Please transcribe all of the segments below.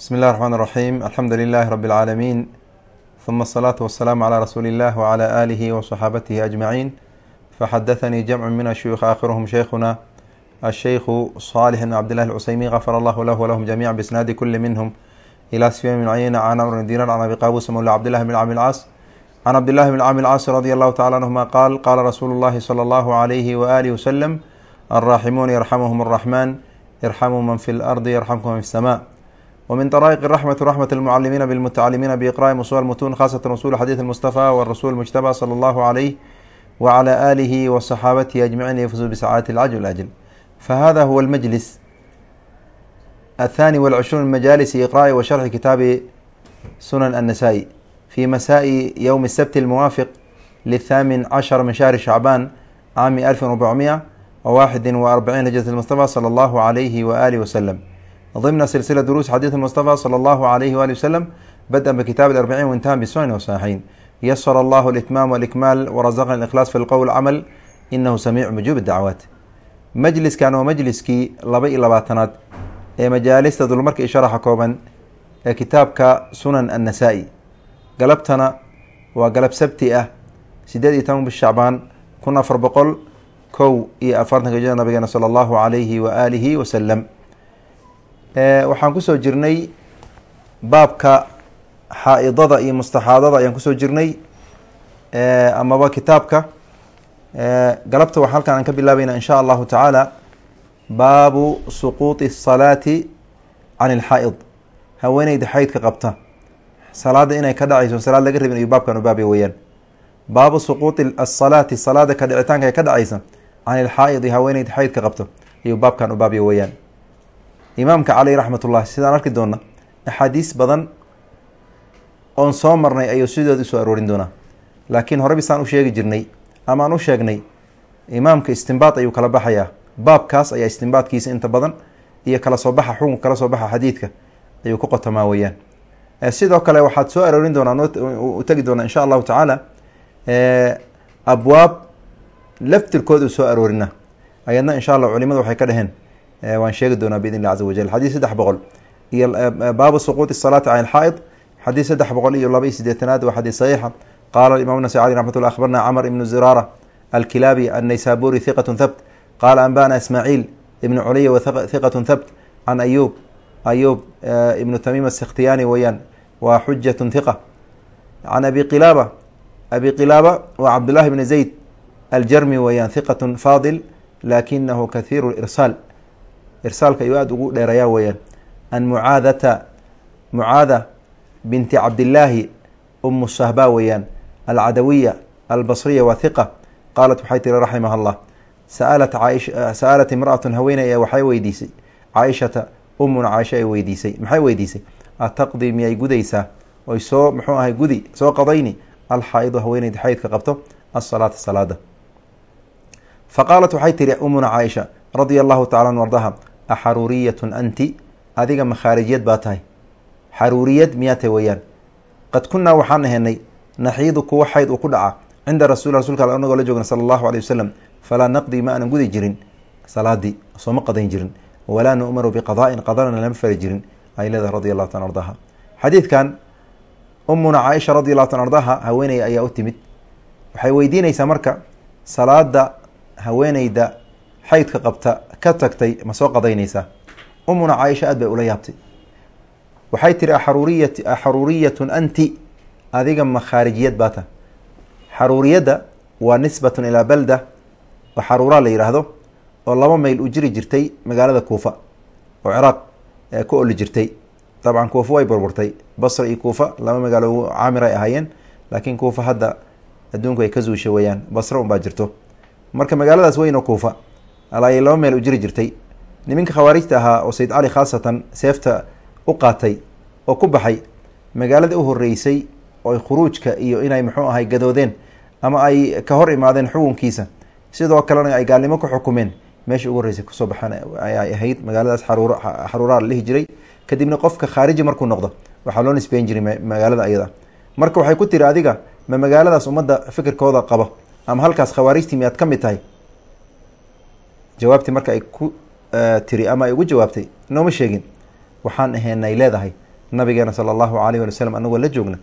بsم الlh الرحمن الرحيم الحمdu لله رب العاalمين ثم الصلاة والسلام على رsuuل الlh وعلى آله وصحاaبته أجمعين فxdثnي جمع من الشhyوخ آkhرهم شhيkhنا الشhيخ صالح بن عبد الله العسيمين غفر الله lh وlهم جميعا بإسناaد كل منهم إلى سفyان بن عyينة عن عمر بن دينار عن أبي qاbوس mولى عبد الله بن cم الcاص عن عبد الله بن cم الcاص رضي الله تعالى عنهma qال qاla رsuuل الlhi صلى الله عليه وآله وسلم الراحمون يرحمهم الرحمن يرحموا من في الأرض يرحمكم من في السماء ومن طرائق الرحمة رحمة المعلمين بالمتعلمين بإقراء مصول المتون خاصة رسول حديث المصطفى والرسول المجتبى صلى الله عليه وعلى آله وصحابته أجمعين يفوزوا بسعادة العجل والأجل فهذا هو المجلس الثاني والعشرون من مجالس إقراء وشرح كتاب سنن النسائي في مساء يوم السبت الموافق للثامن عشر من شهر شعبان عام ألف وأربعمائة وواحد وأربعين هجرة المصطفى صلى الله عليه وآله وسلم ضمن سلسلة دروس حديث المصطفى صلى الله عليه وآله وسلم بدءا بكتاب الأربعين وانتهى بالسنن والصحيحين يسر الله الإتمام والإكمال ورزقنا الإخلاص في القول والعمل إنه سميع مجيب الدعوات majliskan waa majliskii laba iyo labaatanaad ee majaalista dulmarka isharaxa kooban ee kitaabka sunan annasa-i galabtana waa galab sabti ah sideed iyo toban bish shacbaan kun afar boqol kow iyo afartanka hijrada nabigeena sala allahu alayhi wa aalihi wasalam waxaan kusoo jirnay baabka xaa-idada iyo mustaxaadada ayaan kusoo jirnay amaba kitaabka galabta waxaa halkan aan ka bilaabayna in sha allahu tacaala baabu suquuطi الsalaati can اlxaa-id haweeneyda xaydka qabta salaada inay ka dhacayso salaad laga rabin ayuu baabkan u baabay weyaan baabu suquuطi asalaati salaada ka dhicitaanka ee ka dhacaysa can ilxaa-idi haweeneyda xaydka qabto ayuu baabkan u baabay weyaan imaamka caleyh raxmat ullahi sidaan arki doona axaadiis badan oon soo marnay ayuu sidooda u soo aroorin doonaa. Laakiin hore bisaan u sheegi jirnay ama aan u sheegnay imaamka istimbaad ayuu kala baxayaa. Baabkaas ayaa istimbaadkiisa inta badan iyo kala soo baxa xukun kala soo baxa xadiidka ayuu ku qotamaa weyaan sidoo kale waxaad soo aroorin doonaa u tegi doonaa insha allahu tacaala abwaab laftirkood uu soo aroorina ayadna insha allah culimadu waxay ka dheheen waan sheegi doonaa biidn illah caza wajal xadiis saddex boqol. Iyo baabu suquuti salaati can ilxaa-id xadiis saddex boqol iyo laba iyo sideetanaad waa xadiis saxiixa. Qala imam nasai alي raxmat llah akhbarna cmr ibnu zirara alkilaabi annaysaburi hiqat thabt. Qala anbana ismaaciil ibnu culya hiqat thabt. Can ayub ayub ibnu tamim asikhtiyani weyaan waa xujat hiqa can abi qilaaba abi qilaaba waa cabdullahi bni zayd aljarmi weyaan hiqat fadil lakinahu kathiru irsaal irsaalka ayuu aada ugu dheerayaa weyaan an mucaadata mucaada binti cabdillaahi umu shahba weyaan alcadawiya albasriya waa hiqa qaalat waxay tiri raximah allah saalat caaisha sa'alat imra'atun haweeney waxay weydiisay. Caaishata umuna caaisha ay weydiisay. Maxay weydiisay? Ataqdi miyay gudaysaa? Oy soo muxuu ahay gudi? Soo qadayni? Alxaa-idu haweeneyda xaydka qabto. Asalaata salaada. Fa qaalat waxay tihi umuna caaisha radia allahu tacala an ardaha axaruuriyatun anti. Adiga makhaarijiyad baa tahay. Xaruuriyad miyaa tahay weyaan qad kunaa waxaan ahenay naxiidu kuwa xayd uu ku dhaca cinda rasul rasulka anagoo la joogna sala allahu alay wasalam falaa naqdi ma aanan gudi jirin. Salaadii sooma qadayn jirin. Walaa nu'maru biqada'in qadana lama fari jirin. Ay leedahay radi allahu tan ardaha xadiidkan umuna caaisha radi allahu tan ardaha haweeney ayaa u timid. Waxay weydiinaysaa marka salaada haweeneyda xaydka qabta ka tagtay ma soo qadaynaysaa. Umuna caaisha aad bay ula yaabtay. Waxay tiri axaruuriyat axaruuriyatun anti. Adiga makhaarijiyad baa ta. Xaruuriyadda waa nisbatun ilaa balda oo xaruuraa la yidhaahdo oo laba mayl u jiri jirtay magaalada kuufa oo ciraaq ku oli jirtay. Dabcan kuufa way burburtay. Basra iyo kuufa laba magaalo caamir ay ahaayeen laakiin kuufa hadda adduunku ay ka zuushay weyaan basra unbaa jirto. Marka magaaladaas weyn oo kuufa alaayay laba meel u jiri jirtay. Niminka khawaarijta ahaa oo sayid cali khaasatan seefta u qaatay oo ku baxay magaalada u horeysay oo khuruujka iyo inay muxuu ahay gadoodeen ama ay ka hor imaadeen xukunkiisa sidoo kalena ay gaalnimo ku xukumeen. Meesha ugu horreysay ku soo baxaan ayay ahayd magaaladaas xaruur xaruuraa la dhihi jiray. Kadibna qofka khaariji markuu noqdo waxaa loo nisbeyn jiray magaalada ayada. Marka waxay ku tiri adiga ma magaaladaas ummadda fikirkooda qabo ama halkaas khawaarijtii miyaad ka mid tahay jawaabtii marka ay ku tiri ama ay ugu jawaabtay nooma sheegin waxaan ahaynay leedahay. Nabigeena sala allahu alayh wali wasalam anagoo la joogna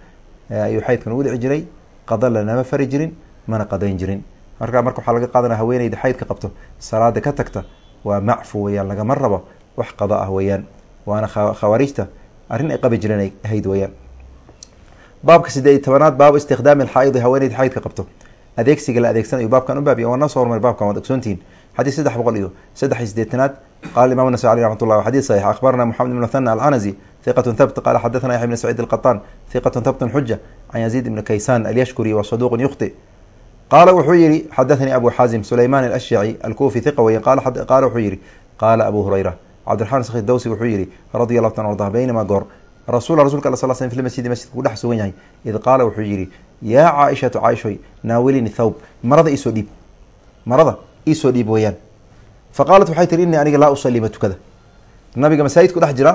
ayuu xaydkan ugu dhici jiray. Qada lanama fari jirin mana qadayn jirin. Marka marka waxaa laga qaadanaya haweeneyda xaydka qabto salaada ka tagta waa macfu weyaan lagama rabo. Wax qado ah weeyaan waana khawaarijta. Arrin ay qabi jireen ay ahayd weyaan. Baabka sideed tobanaad baabu istikhdaami alxaaidi haweeneyda xaydka qabto. Adeegsiga la adeegsanayo baabkan u baabiya waa noo soo hormar baabkan waad ogsoontihiin xadiis saddex boqol iyo saddex iyo sideetanaad qala imam nasai aleh raxmat llah xadis saxiix akhbarana moxamed ibn muthana alcanazi hiqatun thabt qala xadathana yaxya bn saciid alqataan hiqatun thabtun xuja can yaziid ibni kaysan alyashkuri wa saduqun yukhti qaala wuxuu yihi xadathanii abu xaazim sulayman alashyaci alkufi hiqa weyan qaala wuxuu yihi qaala abu hurayra cabdiraxman sakhi dawsi wuxuu yihi radi allahu ta arda baynama goor rasuula rasulka sal sl fi masjidi masjidka ku dhex sugan yahay id qaala wuxuu yihi yaa caaishatu caaishoy naawilini thawb marada iisoo dhiib marada iisoo dhiib weeyaan. Fa qaalat waxay tihi innii aniga laa usalii ma tukada. Nabiga masaajidku dhex jira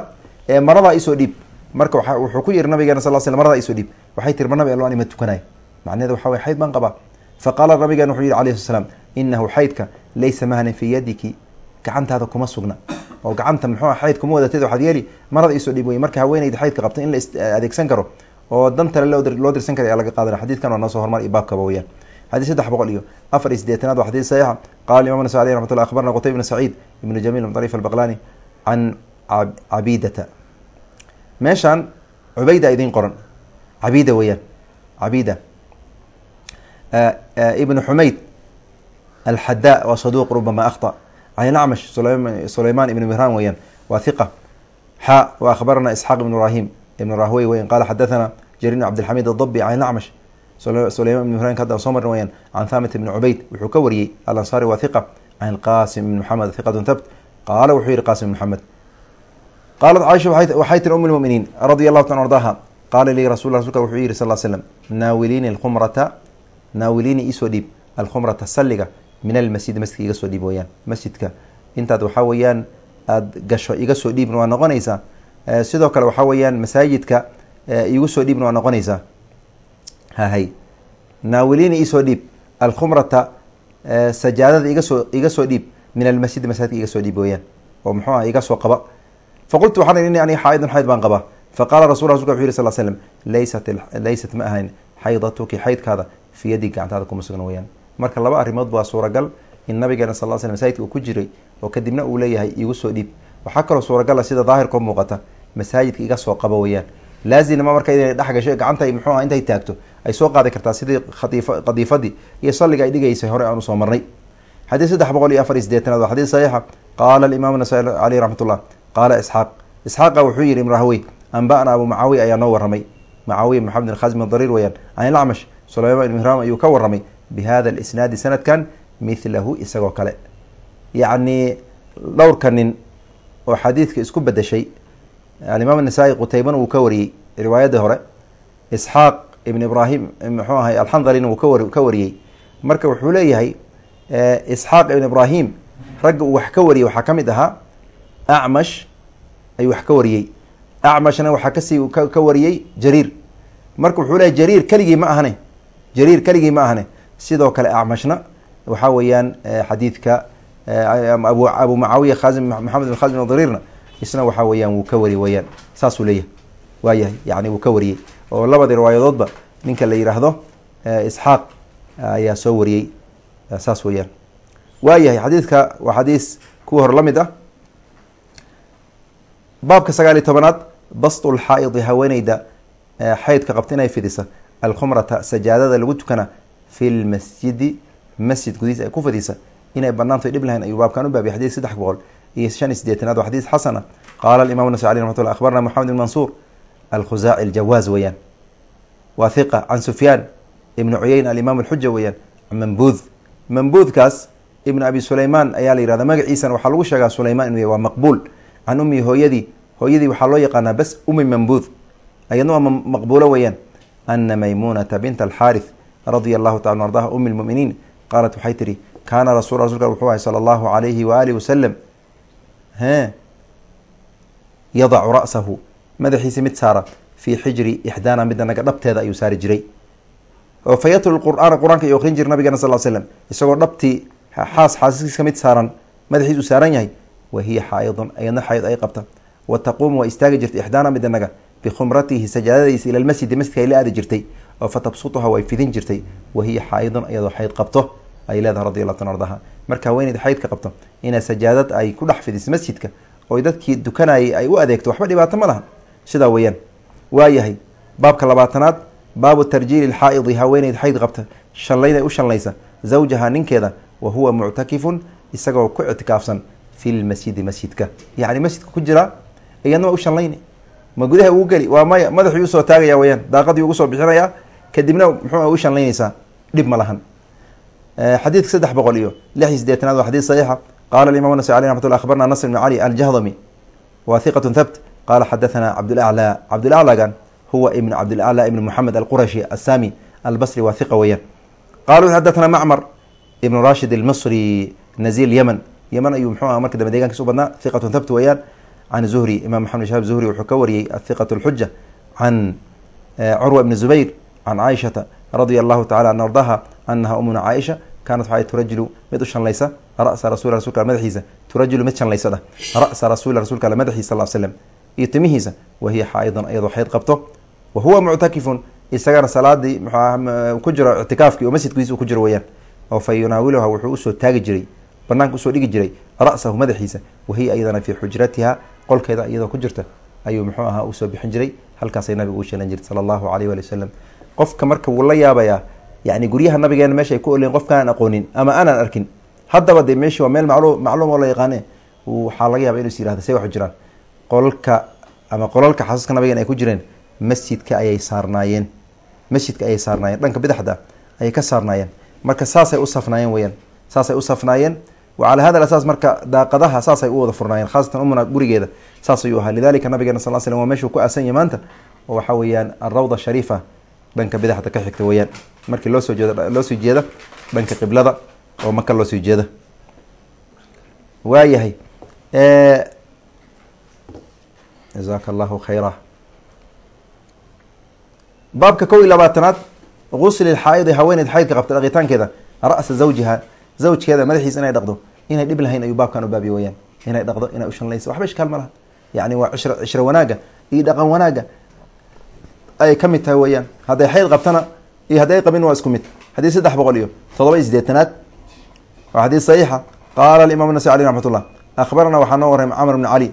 ee maradaa iisoo dhiib. Marka wuxuu ku yihi nabigeena sal sl maradaa iisoo dhiib. Waxay tihi ma nabi allo ani ma tukanayo macnaheeda waxa wey xayd baan qabaa fa qaala nabigeena wuxuu yihi alayhi sl slam inahu xaydka laysa mahnan fii yadiki. Gacantaada kuma sugna. Oo gacanta muxuu xayd kuma wadatid waxaad yeeli marada iisoo dhiib wey marka haweeneyda xaydka qabta in la adeegsan karo oo dantale loo dirsan kara ayaa laga qaadana xadidkan waa noo soo hormar baabkaba weyaan xadis saddex boqol iyo afar iyo sideetanaad waa xadis saxiixa qala imam nasa aleh raxmat akhbarna qutay bn saciid ibnu jamiil bn ariif albaqlani can cabidata meeshaan cubayda idiin qoran cabida weeyaan cabida ibnu xumayd alxada waa saduuq rubama akhطa can acmash sulayman ibn mihran weeyaan waa hiqa xa wa akhbarana isxaaq ibn ibrahim ibn rahwey weyan qala xadathana jarir bn cabdilxamid adabi can acmash sulayman ibn mihran hadda soo marin weyaan can thamit ibn cubayd wuxuu ka wariyey alansaari waa hiqa can qasim ibn maxamed hiqatun thabt qaala wuxuu yihi qasim ibn maxamed qaalat caaisha waxay tiri um lmuminiin radia allahu ta ardaha qaala lii rasul rasulka wuxuu yihi sal slam naawiliini alkhumrata naawiliini iisoo dhiib alkhumrata salliga min almasjidi masjidka iga soo dhiib weyaan masjidka. Intaad waxaa weeyaan aada gasho iga soo dhiibna waa noqonaysaa sidoo kale waxaa weeyaan masaajidka igu soo dhiibna waa noqonaysaa hahay. Naawiliini iisoo dhiib. Alkhumrata sajaadada igasoo iga soo dhiib. Min almasjidi masaajidka iga soo dhiib weyaan oo muxuu ah iga soo qaba. Faqultu waxaan ini aniga xaaidun xayd baan qabaa. Faqala rasul rasulka wuxu yiri sal slam laysat laysat ma ahayn. Xaydatuki xaydkaada fii yadi gacantaada kuma sugna weyaan marka laba arrimood waa suuragal in nabigeena sal sl masaajidka uu ku jiray oo kadibna uu leeyahay igu soo dhiib. Waxaa kaloo suuragala sida daahirkao muuqata masaajidka iga soo qabo weyaan laazima marka inay dhex gasho gacanta muxuu ah intay taagto ay soo qaadi kartaa sidii qadiifadii iyo salliga ay dhigaysay hore aan u soo marnay. Xadiis saddex boqol iyo afar iyo sideetanaad waa xadiis saxiixa. Qaala alimaam nasaa caleyh raxmat qaala isxaaq isxaaqa wuxuu yihi imrahwey anba'na abu macaawiya ayaa noo warramay. Macaawiya maxamed bin khazim adariir weyaan can ilacmash sulayman ibn mihram ayuu ka warramay bi hada alisnaadi sanadkan mithlahu isagoo kale. Yacni dhowrka nin oo xadiidka isku bedeshay alimaam qutaybana wuu ka wariyey riwaayadii hore isxaaq ibn ibraahim muxuu ahay alxandalina kawa ka wariyey. Marka wuxuu leeyahay isxaaq ibn ibraahim ragga uu wax ka wariyey waxaa ka mid ahaa acmash ayuu wax ka wariyey. Acmashna waxaa ka sii ka wariyey jariir. Marka wuxuu leeyahy jariir keligii ma ahane. Jariir keligii ma ahane. Sidoo kale acmashna waxaa weeyaan xadiidka abu abu mucaawiya khazim maxamed bin khazim dariirna isna waxaa weeyaan wuu ka wari weyaan saasuu leeyahay waayahay yani wuu ka wariyey oo labadii riwaayadoodba ninka la yidhaahdo isxaaq ayaa soo wariyey. Saas weeyaan. Waayahay xadiidka waa xadiis kuwa hore la mid ah. Baabka sagaal iyo tobanaad bastu lxaa'idi haweeneyda xaydka qabta inay fidisa alkhumrata sajaadada lagu tukana fi lmasjidi masjid gudihiisa ay ku fidisa inay banaanto dhib lahayn ayuu baabkan u baabiyay xadis saddex boqol iyo shan iyo sideetanaad waa xadiis xasana. Qaala imam nasai aleh raxmat llah akhbarna moxamed mansuur alkhuzaaci aljawaaz weeyaan. Waa hiqa can sufyaan ibnu cuyeyn alimaam alxuja weeyaan mambuud mambuudkaas ibn abi sulaymaan ayaa la yihahda magaciisana waxaa lagu sheegaa sulayman inu waa maqbuul. Can ummi hooyadii hooyadii waxaa loo yaqaanaa bas umi mambuud ayadna waa maqbuulo weeyaan. Ana maymunata binta alxaarith radia allahu taala an ardaha umi lmuminiin qaalat waxay tihi kaana rasul rasulka wuxuu ahay sala allahu alayhi waaalih wasalam yadacu ra'sahu madaxiisi mid saara fii xijri ixdaana midda naga dhabteeda ayuu saari jiray. Oo fa yatlu qur'aana qur'aanka iyo akrin jira nabigeena sal slam isagoo dhabtii xaas xaasiskiiska mid saaran madaxiis uu saaran yahay wa hiya xaaidun ayadna xaaid ay qabta wa taquumu waa istaagi jirta ixdaana midda naga bikhumratihi sajaadadiisa ila lmasjidi masjidka ay la aadi jirtay oo fatabsutuha way fidin jirtay wahiya xaaidun iyadoo xayd qabto ay leedahay radi allahu tan ardaha. Marka haweeneyd xaydka qabto inaa sajaadad ay ku dhex fidiso masjidka oy dadkii dukanayay ay u adeegto waxba dhibaato ma laha sidaa weeyaan. Waayahay baabka labaatanaad baabu tarjiili lxaa'idi haweeneyd xayd qabta shallayna u shallaysa zawjaha ninkeeda wa huwa muctakifun isagoo ku ictikaafsan fi lmasjidi masjidka. Yacni masjidka ku jiraa iyadna waa u shallayni. Ma gudaha ugu geli waa maya madaxuu u soo taagaya weyaan daaqadii ugu soo bixinayaa kadibna muxuu u shallaynaysaa dhib ma lahan. Xadiidka saddex boqol iyo lix iyo sideetanaad waa xadiid saxiixa. Qala imam nasai aleh ramat llah abarna nasr bn cali aljahdami wa hiqat thabt qala xadathana cabdulaclى cabdulaclagan huwa ibn cabdilaclى ibn moxamed alqurashi assami albasri waa hiqa weeyaan qalu xadathana macmar ibn rashid almisri nazil yemen yemen ayuu mxuu aha marka dambe degankiis u badnaa hiqat thabt weeyaan can zuhri imam maxamed shahab zuhri wuxuu ka wariyey athiqat lxuja can curwa ibn zubayr can caaishata radia allahu tacala an ardaha anaha umuna caaisha kaanat waxay turajulu mid u shanlaysa ra'sa rasul rasulka madaxiisa turajulu mid shanlaysada ra'sa rasuuli rasulka madaxiisa sal slam iyo timihiisa wahiya xaa'idan iyadoo xayd qabto. Wa huwa muctakifun isagana salaadii ku jiro ictikaafkii oo masjidkiisa ku jiro weyaan oo fa wuxuu u soo taagi jiray banaanka u soo dhigi jiray ra'sahu madaxiisa. Wahiya iyadana fii xujratiha qolkeeda iyadoo ku jirta ayuu muxuu ahaa u soo bixin jiray halkaasay nabigu u sheelan jirtay sala allahu alayh wali wasalam qofka marka wuu la yaabayaa yani guryaha nabigeena meesha ay ku oleen qofkaanaan aqoonin ama aanaan arkin haddaba dee meeshi waa meel maclu macluum oo la yaqaane waxaa laga yaaba inus yirahda say waxu jiraan qolka ama qolalka xasuuska nabigeena ay ku jireen masjidka ayay saarnaayeen. Masjidka ayay saarnaayeen. Dhanka bidaxda ayay ka saarnaayeen. Marka saasay u safnaayeen weyaan saasay u safnaayeen. Wacalaa hada asaas marka daaqadaha saasay u wada furnaayeen khaasatan umuna gurigeeda. Saas ayuu ahaa. Lidalika nabigeena sal slam waa meeshuu ku aasan maanta oo waxaa weeyaan alrawda shariifa dhanka bidaxda ka xigta weyaan markii loo soo jeeda dhanka qiblada oo maka loo soo jeeda waayahay jazaaka allahu khayra. Baabka kow iyo labaatanaad gusli xaaidi haweeneyd xaydka qabta dhaqitaankeeda ra'sa zawjiha zawjkeeda madaxiisa inay dhaqdo inay dhib lahayn ayuu baabkan u baabiy weyaan inay dhaqdo inay ushanlayso waxba ishkaal ma laha. Yani waa cishro cishro wanaaga iyo dhaqan wanaaga ayay ka mid tahay weyaan hadday xayd qabtana iyo hadday qabin waa isku mid. Xadii saddex boqol iyo todoba iyo sideetanaad waa xadiis saxiixa. Qaala imam nasai aleh raxmat ullah akhbarana waxaa noo waray camr bn cali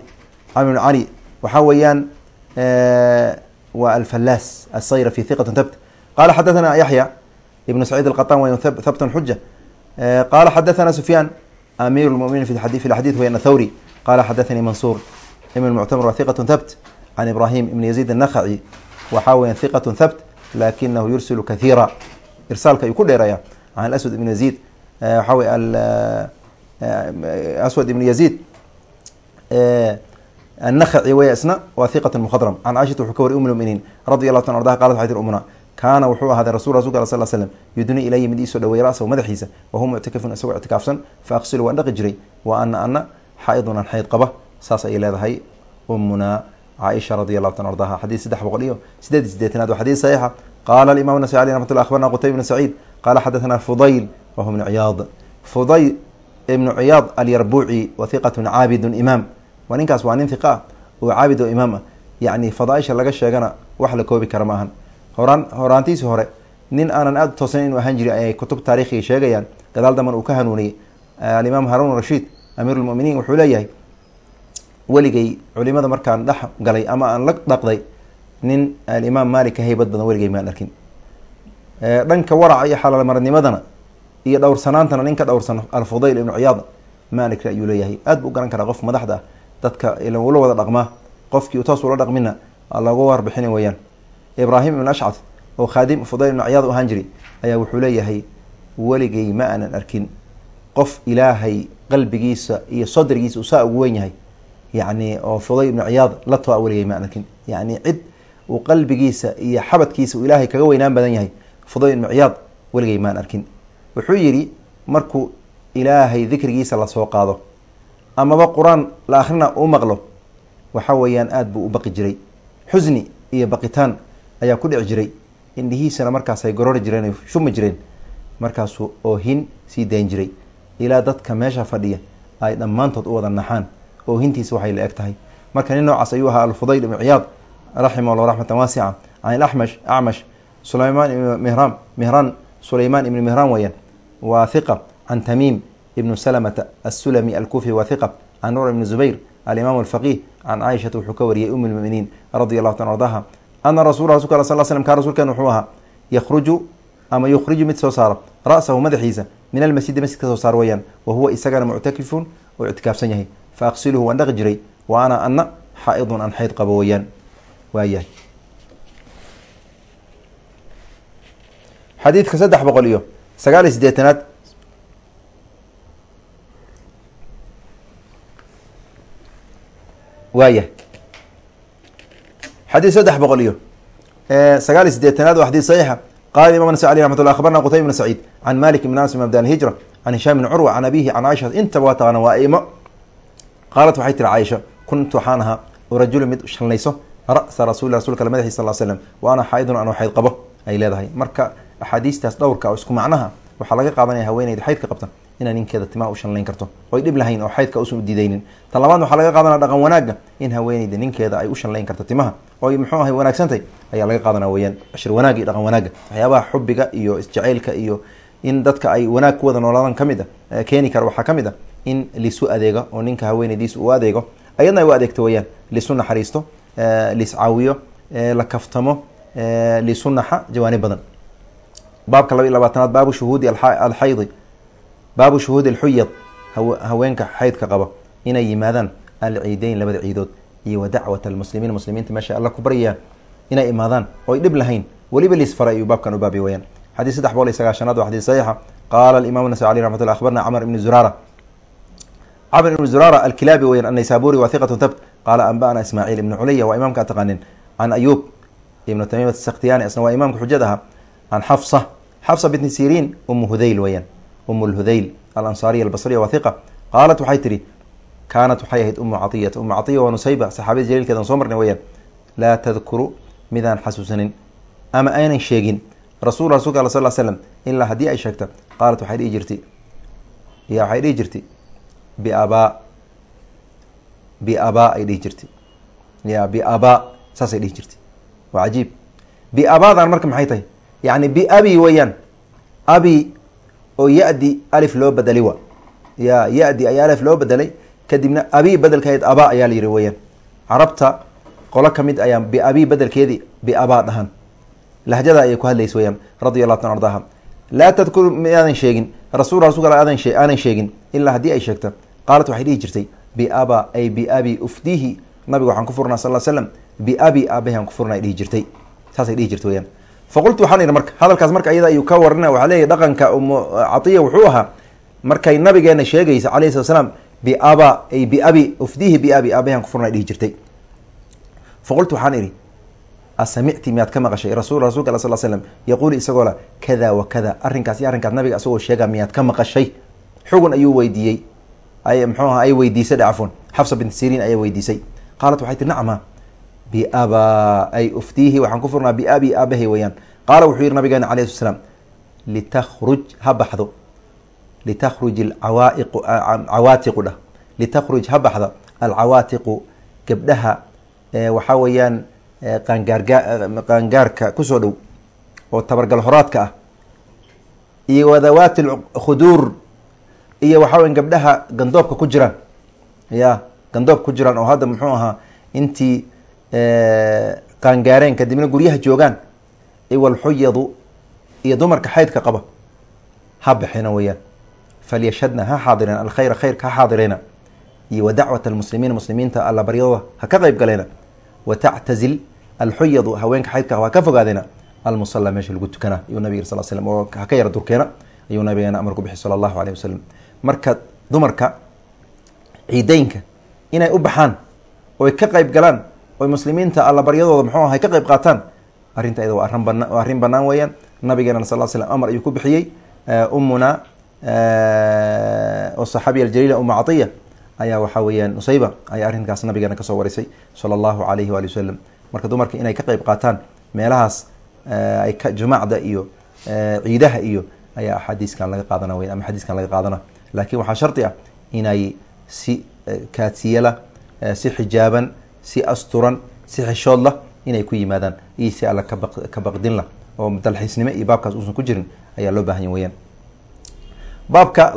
camr bn cali waxaa weeyaan waa alfallaas asayra fi hiqat thabt qala xadathana yaxya ibnu saciid alqaطan way thabtun xuja qala xadathana sufyaan amiir lmuminiin fi lxadith wayan thawri qala xadathanii mansuur ibn muctamr wa hiqat thabt can ibrahim ibn yaziid الnakhaci waxaa weya hiqat thabt lakinahu yursilu kathiira irsaalka ayuu ku dheeraya can aswad ibn yaziid waxaa wey aswad ibn yaziid annakhaci wey isna waa hiqat mukhadram can caishata wuxuu ka wariy um lmuminiin radi allahu ta ardaha qalat waxay tir umna kaana wuxuu ahaaday rasul rasulka sal slm yudni ilaya mid iisoo dhaweey rasahu madaxiisa wahuwa muctakifun isagoo ictikaafsan fa aqsilu waan dhaqi jiray wa ana ana xaaidun an xayd qaba saas ayay leedahay umuna caaisha radi allahu ta ardaha xadiis saddex boqol iyo sideed iyo sideetanaad waa xadiis saxiixa qala imam nasai aleh ramat llah abarna qutayb bn saciid qala xadathana fudayl wahuwa bnu ciyaad fudayl waa ninkaas waa nin hiqa oo caabid oo imaam ah. Yacni fadaaisha laga sheegana wax la koobi kara ma ahan. Horaan horaantiisii hore nin aanan aada u toosnayn inuu ahaan jirin ayay kutub taarikhiga sheegayaan. Gadaal daman uu ka hanuuniyey. Alimaam haruun rashiid amiir lmuminiin wuxuu leeyahay weligay culimada markaan dhex galay ama aan la dhaqday nin alimaam maalik ka haybad badan weligay maan arkin. Dhanka waraca iyo xalaalmarnimadana iyo dhowrsanaantana nin ka dhowrsan alfudayl ibnu ciyaad malik ayuu leeyahay. Aad bu u garan karaa qof madaxda ah dadka ula wada dhaqmaa qofkii toos ula dhaqmina lagu warbixina weyaan ibraahim ibn ashcad oo khaadim fudayl ibnu ciyaad u ahaan jiri ayaa wuxuu leeyahay weligay ma aanan arkin. Qof ilaahay qalbigiisa iyo sadrigiisa saa ugu weyn yahay. Yacni oo fudayl ibnu ciyaad la toa weligay ma aan arkin. Yacni cid uu qalbigiisa iyo xabadkiisa uu ilaahay kaga weynaan badan yahay fudayl ibnu ciyaad weligay maan arkin. Wuxuu yidhi markuu ilaahay dikrigiisa la soo qaado amaba qur'aan la akhrina u maqlo waxa weeyaan aada buu u baqi jiray. Xusni iyo baqitaan ayaa ku dhici jiray. Indhihiisana markaasay gorori jireen shumi jireen. Markaasuu oohin sii dayn jiray. Ilaa dadka meesha fadhiya ay dhammaantood u wada naxaan. Oohintiisa waxay la eg tahay. Marka nin noocaas ayuu ahaa alfudayl ibnu ciyaad raximah llah raxmatan waasica can ilaxmash acmash sulaymaan ibn mihran mihran sulaymaan ibni mihran weeyaan. Waa hiqa can tamiim ibnu salamata assulami alkufi waa hiqa can nur ibni zubayr alimaam alfaqih can caaishata wuxuu ka wariyay um lmuminiin radi allahu ta ardaha ana rasula rasulka al sal slm kaa rasuulkeen wuxuu ahaa yakhruju ama yukhriju mid soo saaro ra'sahu madaxiisa min almasjidi masjidka soo saar weyaan wa huwa isagana muctakifun oo ictikaafsan yahay fa aqsiluhu waan dhaqi jiray wa ana ana xaa-idun aan xayd qabo weyaan waayahay xadiidka saddex boqol iyo sagaal iyo sideetanaad waayah xadiid saddex boqol iyo sagaal iyo sideetanaad waa xadiid saxiixa. Qala imam nas alي ramat llah abarna bn saciid can malik bn anas bn abd alhijra can hishaam bn curwa can abihi can caaisha intaba waa taqaana waa imo qaalat waxay tiri caaisha kuntu waxaan ahaa rajulu mid shallayso ra'sa rasul rasulka madaxi sal slam wa ana anoo xayd qabo ay leedahay. Marka axaadiistaas dhowrka oo isku macnaha waxaa laga qaadanaya haweeneyda xaydka qabta inay ninkeeda timaha u shanlayn karto oy dhib lahayn oo xaydka usan udidaynin tan labaad waxaa laga qaadanaya dhaqan wanaagga. In haweeneyda ninkeeda ay u shanlayn karto timaha oy muxuu ahay wanaagsantahy ayaa laga qaadanaya weyaan cashir wanaagga iyo dhaqan wanaagga. Waxyaabaha xubiga iyo isjaceylka iyo in dadka ay wanaag ku wada noolaadan ka mid a keeni kara waxaa ka mid a in liisu adeego oo ninka haweeneydiisa uu adeego. Ayadna ay u adeegto weyaan liisu naxariisto liis caawiyo la kaftamo liisu naxa jawaanib badan. Baabka laba iyo labaatanaad baabu shuhuudi alxaydi baabu shuhuudi alxuyad haweenka xaydka qaba inay yimaadaan alciideyn labada ciidood iyo wa almuslimiin muslimiinta meesha alla ku baryayaan inay imaadaan oo ay dhib lahayn. Weliba liis faray ayuu baabkan u baabi weyaan xadiis saddex boqol iyo sagaashanaad waa xadiis saxiixa. Qaala alimam nasai aleyh raxmat akhbarna camr ibni zurara. Camr ibni zurara alkilaabi weyan annaysaburi wa hiqatu tabt qaala anba'ana ismaaciil ibni culaya waa imaamka taqaanin can ayub ibnu tamimat sakhtiyani isna waa imaamka xujad aha can xafsa xafsa bintni siriin umu hudayl weyaan umu lhudayl alansaariya albasriya waa hiqa qaalat waxay tihi kaanat waxay ahayd umu catiyata umu catiya waa nusayba saxaabiyada jaliilkeedan soo marnay weyaan laa tadkuru midaan xasuusanin. Ama aynan sheegin rasul rasulka al sal l slam ilaa haddii ay sheegta qaalat waxay dhihi jirtay ya waxay dhihi jirtay biabaa biabaa ay dhihi jirtay. Ya biabaa saasay dhihi jirtay. Waa cajiib. Biabaadan marka maxay tahay? Yani biabi weeyaan abi oo ya-di alif loo bedelay wa. Ya ya-di ayaa alif loo bedelay kadibna abi bedelkeed abaa ayaa la yihi weeyaan. Carabta qolo ka mid ayaa biabi bedelkeedii biabaa dhahan lahjada ayay ku hadlaysa weyaan radia allahu tan ardaha laa tadkuru miaadan sheegin rasul rasulka aadan aanan sheegin ilaa haddii ay sheegto qaalat waxay dhihi jirtay biaba ay biabi ufdihi. Nabiga waxaan ku furnaa sal slam biabi aabahan ku furnaa dhihi jirtay. Saasay dhihi jirtay weyaan faqultu waxaan idhi marka hadalkaas marka iyada ayuu ka warina waxaa leeyahy dhaqanka catiya wuxuu ahaa markay nabigeena sheegaysa alayhi slat slaam biaba ay biabi ufdihi biabi aabahan ku furnaa dhihi jirtay. Faqultu waxaan idhi asamicti miyaad ka maqashay? Rasul rasulka sal slam yaquulu isagoo la kada wa kada arrinkaas iyo arrinkaas nabiga isagoo sheega miyaad ka maqashay? Xugun ayuu weydiiyey. Ay mxuu aha ay weydiisay dhe cafwan. Xafsa bint siriin ayaa weydiisay. Qaalat waxay tii nacma biaba ay uftiihi waxaan ku furnaa biabi aabahay weyaan qaala wuxuu yihi nabigeena alayh sl slam litakhruj ha baxdo. Litakhruj cawaatiqu dhah. Litakhruj ha baxda alcawaatiqu gabdhaha waxaa weeyaan qaangaarka ku soo dhow oo tabargal horaadka ah iyo wadawaati lkhuduur iyo waxaa weya gabdhaha gandoobka ku jiraan. Ya gandoobka ku jiraan oo hadda muxuu ahaa intii qaangaareen kadibna guryaha joogaan iwalxuyadu iyo dumarka xaydka qaba ha baxina weyaan falyashhadna ha xaadireen alkhayra khayrka ha xaadireyna iyo wa dacwat almuslimiin muslimiinta alla ha ka qeyb galeena wa alxuyadu haweenka xaydka waa ka fogaadeena almusala meesha lagu tukana. Ayuu nabig sal slm oo haka yara durkeena. Ayuu nabigeena amar ku bixi sala allahu aleyh wasalam marka dumarka ciideynka inay u baxaan oy ka qeyb galaan oy muslimiinta alla baryadooda muxuu aha ka qeyb qaataan. Arrinta iyada waa arrin bana waa arrin banaan weeyaan. Nabigeena sal slam amar ayuu ku bixiyey. Umuna oo saxaabiya aljaliila uma catiya ayaa waxaa weeyaan nusayba ayaa arrinkaas nabigeena ka soo warisay sala allahu alayhi waali wasalam marka dumarka inay ka qeyb qaataan meelahaas ay ka jumacda iyo ciidaha iyo ayaa axaadiiskan laga qaadana weyan ama xadiiskan laga qaadana laakiin waxaa shardi ah inay si kaadsiyala si xijaaban si asturan si xishoodla inay ku yimaadaan. Iyo si alla ka baqdinla oo dalxiisnimo iyo baabkaas uusan ku jirin ayaa loo baahanya weyaan baabka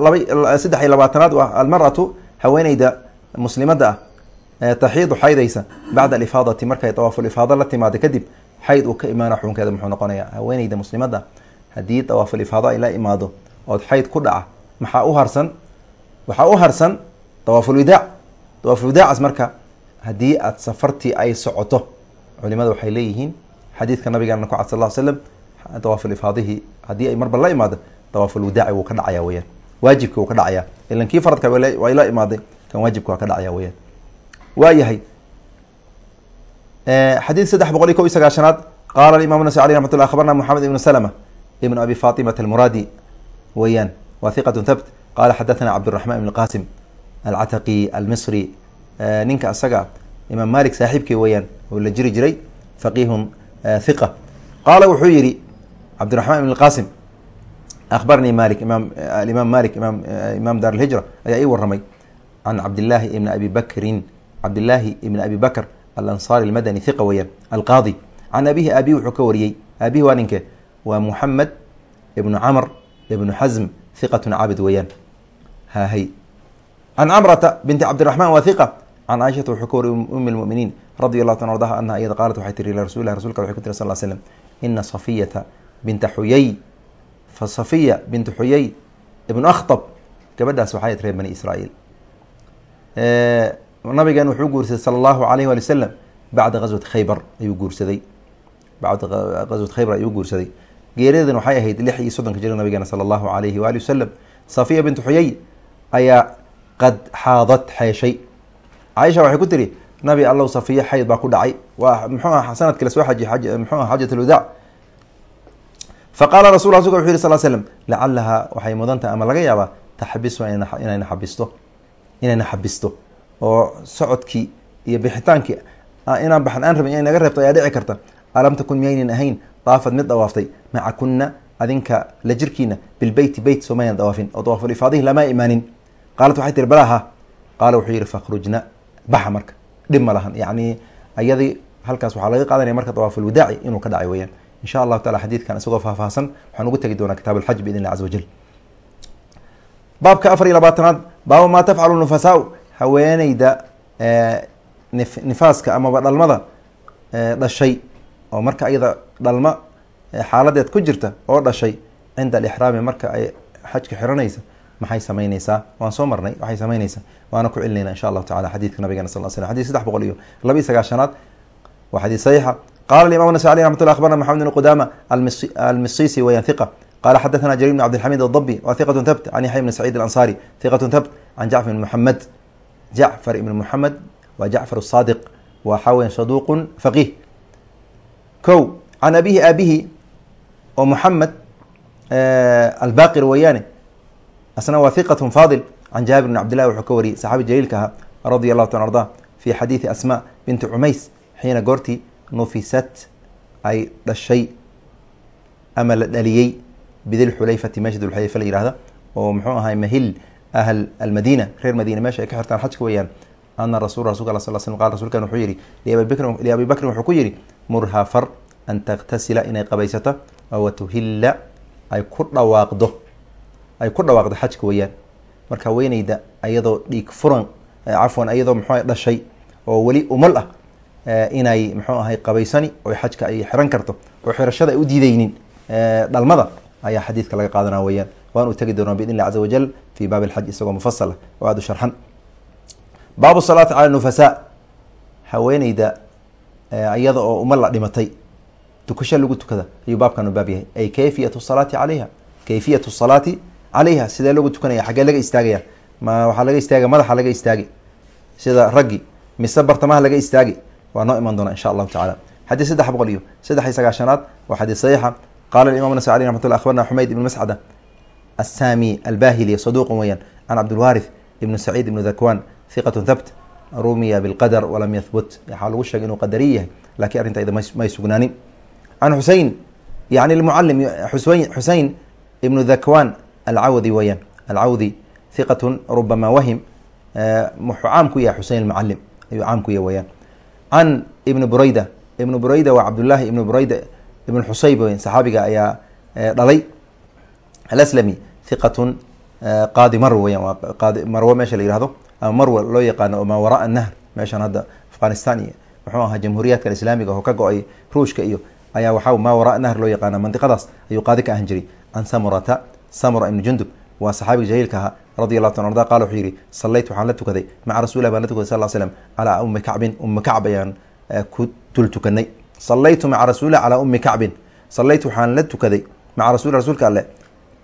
saddex iyo labaatanaad waa almaratu haweeneyda muslimadda ah. Taxiidu xaydaysa bacda alifaadati markay dawaafulifaado la timaado kadib xayd uu ka imaana xukunkeeda muxuu noqonayaa. Haweeneyda muslimadda haddii dawaafulifaado ay la imaado ood xayd ku dhaca maxaa u harsan? Waxaa u harsan dawaafulwidaac dawaafulwidaacaas marka haddii aad safartii ay socoto culimada waxay leeyihiin xadiidka nabigeena ku cad sal slam dawaaf ifaadihii ay marba la imaado dawaafulwidaaci wuu ka dhacaya weyaan waajibki wuu ka dhacaya ilan kii faradka way la imaaday kan waajibka waa ka dhacaya weyaan waayahay eh, xadiid saddex boqol iyo ko iyo sagaashanaad qaala imam nas aleh ramat lah abarna ibnu slma ibn abi fatimata almuraadi weyaan wa hiqat habt qala xadathna cabdiraxman ibn qasim alcataqi almisri ninka isaga imaam malik saaxiibkii weyaan oo la jiri jiray faqihun hiqa qaala wuxuu yihi cabdiraحman ibn qasim akhbarnii malik imam alimaam malik imam imam dar alhijra ayaa ii waramay can cabdillaahi ibni abi bakrin cabdillaahi ibni abi bakr alansaari almadani hiqa weyaan alqaadi. Can abihi aabihi wuxuu ka wariyey aabihi waa ninke waa muxamed ibnu camr ibnu xasm hiqatun cabid weyaan hahay can camrata binti cabdiraxman waa hiqa can caaishata wuxuu ka wariyey umi lmuminiin radi allahu ta ardaha anaha iyada qaalat waxay tiri ila rasulilah rasulka waxay ku tiri sal slam ina safiyata binta xuyay fa safiya bintu xuyay ibnu akhtab gabadhaas waxay reer bani israa'iil nabigan wuxuu guursaday sala allahu alayh wali wasalam bacda gazwati khaybar ayuu guursaday bacda gazwat khaybar ayuu guursaday geeridan waxay ahayd lix iyo soddonka jira nabigeena sala allahu alayhi waali wasalam safiya bintu xuyay ayaa qad xaadad xeeshay caaisha waxay ku tiri nabi allow safiya xayd baa ku dhacay. Waa muxuu ah sannadkii la soo xaji muxuu ah xajat alwadaac faqaala rasul rasulka wuxu yiri sal slam lacalahaa waxay mudantahay ama laga yaabaa taxbisu inayna xabisto inayna xabisto oo socodkii iyo bixitaankii inaan baxan aan rabin inay naga reebto ayaa dhici karta. Alam takun miyaynan ahayn? Daafad mid dawaaftay. Maca kuna adinka la jirkiina bilbeyti beyt soo maynan dawaafin. Oo dawaafulifaadihi lama imaanin. Qaalat waxay tiri balaha qaala wuxuu yihi fakhrujna baxa marka dhib ma lahan. Yacni ayadii halkaas waxaa laga qaadanaya marka dawaafulwadaaci inuu ka dhacay weyaan insha allahu taala xadiidkan isagoo faahfaahsan waxaan ugu tegi doonaa kitaab alxaj biidn illah caza wajal baabka afar iyo labaatanaad baaba maa tafcalu nufasaa haweeneyda nifaaska amaba dhalmada dhashay. Oo marka iyada dhalma xaaladeed ku jirta oo dhashay cinda alixraami marka ay xajka xiranaysa maxay samaynaysaa waan soo marnay. Waxay samaynaysaa waana ku celinayna insha allahu tacala xadiidka nabigeena sal sl xadis saddex boqol iyo laba iyo sagaashanaad. Waa xadiid saxiixa. Qala alimam nasai aleh raxmat llah abarna maxamed bn qudama almisisi wayan hiqa qala xadathana jarir bn cabdilxamid adabi wa hiqatun thabt can yaxya bn saciid alansari. Hiqatun thabt can jacfar ibn muxamed jacfar ibn muxamed waa jacfar saadiq waxaa weya saduuqun faqih. Ko can abihi aabihi oo muxamed eh, albaqir weeyaane asna waa hiqat faadil can jaabir bn cabdillahi wuxuu ka wariyey saxaabi jaliilka ahaa radi allahu ta arda fi xadiidi asma binti cumays xiina goortii nufisat ay dhashay ama la dhaliyey bidilxulayfati meesha dulxulayfa la yihahda oo muxuu ahay mahil ahl almadina reer madiina meesha ay ka xirtaan xajka weeyaan. Ana rasul rasulka al sal sl qal rasulkan wuxuu yihi liabi bakrin wuxuu ku yihi murha far an taktasila inay qabaysato oo watuhilla ay ku dhawaaqdo ay ku dhawaaqdo xajka weeyaan. Marka haweeneyda ayadoo dhiig furan cafwan ayadoo muxuu dhashay oo weli umal ah inay muxuu ahay qabaysani oo xajka ay xiran karto oo xirashada ay u diideynin dhalmada ayaa xadiidka laga qaadana weyaan waan u tegi doonaa biidn caza wajal fi baabi alxaj isagoo mufasala oo aada u sharxan. Baabu salaati cala nufasaa haweeneyda iyada oo uma la dhimatay tukasho lagu tukada ayuu baabkan baab yahay. Ay kayfiyatu salaati calayha? Kayfiyatu salaati calayha sidee lagu tukanaya xaggee laga istaagaya ma waxaa laga istaagay madaxa laga istaagi sida raggi mise bartamaha laga istaagi waa noo iman doona insha allahu tacala xadiid saddex boqol iyo saddex iyo sagaashanaad waa xadiid saxiixa qala imam nas alي ramat llah xumayd ibn mascada asami albahili saduqun weyaan can cabdilwarith ibn saciid ibn dakwan hiqat thabt rumiya bilqadr walam yahbut waxaa lagu sheegay inuu qadariy yahay lakiin arrinta may sugnaanin can xusein yani mucalim xusein ibnu dakwan alcawdi weyaan alcawdi hiqatun rubama wahim muxuu caam ku yahay xusein almucalim ayuu caam ku yahay weyaan can ibni bureyda ibnu burayda waa cabdullaahi ibnu burayda ibnu xusayb weyn saxaabiga ayaa dhalay alaslami hiqatun qaadi marw weyan waa qaadi marwo meesha la yihahdo ama marwa loo yaqaano oo maa waraa meeshan hadda afghanistan iyo muxuu ahaa jamhuuriyaadkan islaamiga oo ka go'ay ruushka iyo ayaa waxaa maa waraa nahr loo yaqaana mandiqadaas ayuu qaadi ka ahan jiray can samurata samura ibni jundub waa saxaabiga jahiilka ahaa radi allahu ta arda qala wuxuu yihi sallayt waxaan la tukaday maca rasulilah baan la tukaday sal slam calaa ummi kacbin ummi kacb ayaan ku dul tukanay. Sallaytu maca rasulilah calaa ummi kacbin sallaytu waxaan la tukaday maca rasulilah rasuulka alle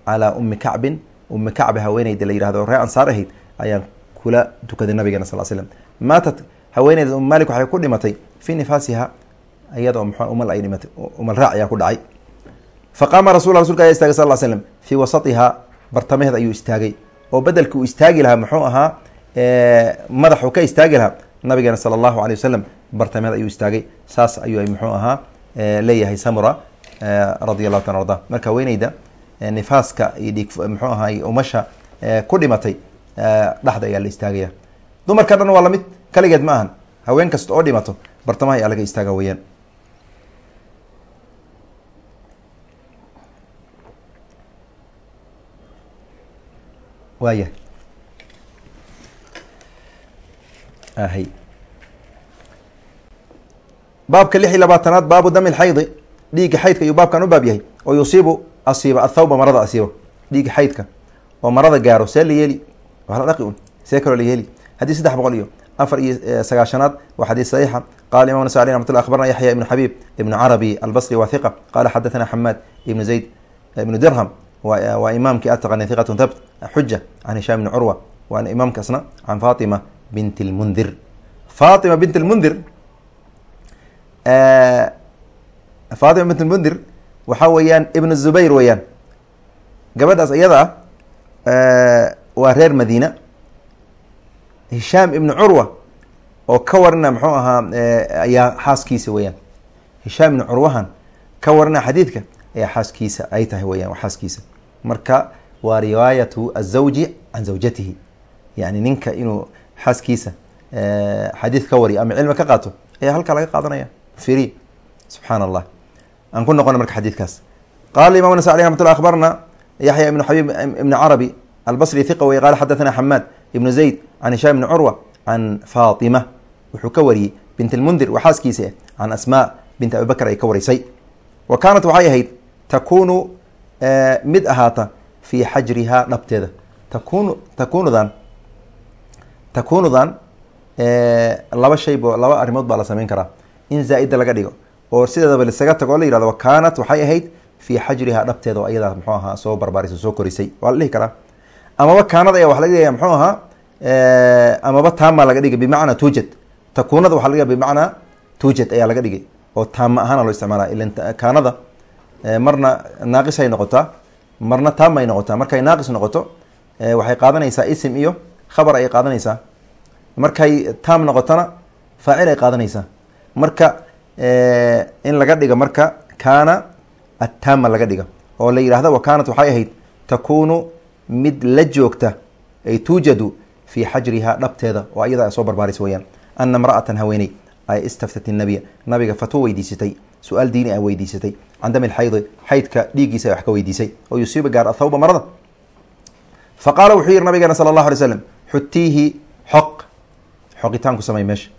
calaa ummi kacbin ummi kacbi haweeneyda la yihahdo ree ansaar ahayd ayaan kula tukaday nabigeena sal slam maatat haweeneyda um malik waxay ku dhimatay fii nifaasiha iyadoo mxu umal ay dhimatay umal raac ayaa ku dhacay faqaama rasul rasulka ayaa istagay sal slam fii wasatihaa bartamaheed ayuu istaagay. Oo bedelka uu istaagi lahaa muxuu ahaa madaxu ka istaagi lahaa nabigeena sala allahu alay wasalam bartamaheed ayuu istaagay. Saas ayuu muxuu ahaa leeyahay samura radi allahu ta arda marka haweeneyda nifaaska iyo dhiig muxuu ahaay umasha ku dhimatay dhexda ayaa la istaagaya. Dumarka dhan waa la mid kaligeed ma ahan. Haween kasta oo dhimato bartamaha ayaa laga istaaga weyaan waaya ahy baabka lix iyo labaatanaad baabu dami lxaydi. Dhiigga xaydka ayuu baabkan u baab yahay. Oo yusiibu asiiba athawba marada asiiba dhiigga xaydka. Oo marada gaaro see la yeeli. Waa la dhaqi un see kaloo la yeeli. Haddii saddex boqol iyo afar iyo sagaashanaad waa xadiis saxiixa. Qala imam nasa alي ramat lla akhbarna yaxya ibnu xabib ibnu carabi albasri wa hiqa qala xadathana xamaad ibnu zayd ibnu dirham waa imaamkii ataqani hiqatun thabt xuja can hishaam ibni curwa waana imaamkaasna can fatima bint lmundir fatima bint lmundir fatima bint lmundir waxaa weeyaan ibn zubayr weeyaan. Gabadhaas iyada ah waa reer madiina hishaam ibni curwa oo ka warina muxuu ahaa ayaa xaaskiisa weeyaan. Hishaam ibni curwahan ka warina xadiidka ayaa xaaskiisa ay tahay weyan xaaskiisa marka waa riwaayatu azawji can zawjatihi. Yani ninka inuu xaaskiisa xadiid ka wariyo ama cilmi ka qaato ayaa halkaa laga qaadanaya. Firi subxaan allah aan ku noqona marka xadiidkaas qala imam nasa alي ramat akhbarna yaxya ibnu xabib ibni carabi albasri hiqa wey qala xadathana xamaad ibnu zayd can hishaam ibni curwa can fatima wuxuu ka wariyey bint lmundir waa xaaskiisa can asma bint abi bakr ay ka warisay wa kaanat waxay ahayd takunu mid ahaata fii xajrihaa dhabteeda. Takunu takunudan takunudan laba shaybo laba arrimood baa la sameyn karaa. In zaa-ida laga dhigo. Oo sideedaba lisaga tago la yihahdo wakaanat waxay ahayd fii xajrihaa dhabteeda oo ayadaa muxuu ahaa soo barbaarisay soo korisay. Waa la dhihi karaa. Amaba kaanada ayaa waxa laga dhigaya muxuu ahaa amaba taamaa laga dhigay bimacnaa tuujad. Takunada waxa laga bimacnaa tuujad ayaa laga dhigay oo taama ahaana loo isticmaala ilan kaanada marna naaqis ay noqotaa marna taama ay noqotaa. Markay naaqis noqoto waxay qaadanaysaa isim iyo khabar ayay qaadanaysaa. Markay taam noqotona faacil ay qaadanaysaa. Marka in laga dhiga marka kaana attaama laga dhiga oo la yidhahda wa kaanat waxay ahayd takunu mid la joogta ay tuujadu fii xajrihaa dhabteeda oo ayada soo barbaaris weyaan ana imra'atan haweeney ay istaftat nabiya. Nabiga fatwo weydiisatay su'aal diini a weydiisatay. Can dami lxaydi xaydka dhiiggiisa wax ka weydiisay. Oo yusiiba gaar athawba marada fa qaala wuxuu yihi nabigeena sala allahu alay slam xutiihi xoq. Xoqitaan ku samay meesha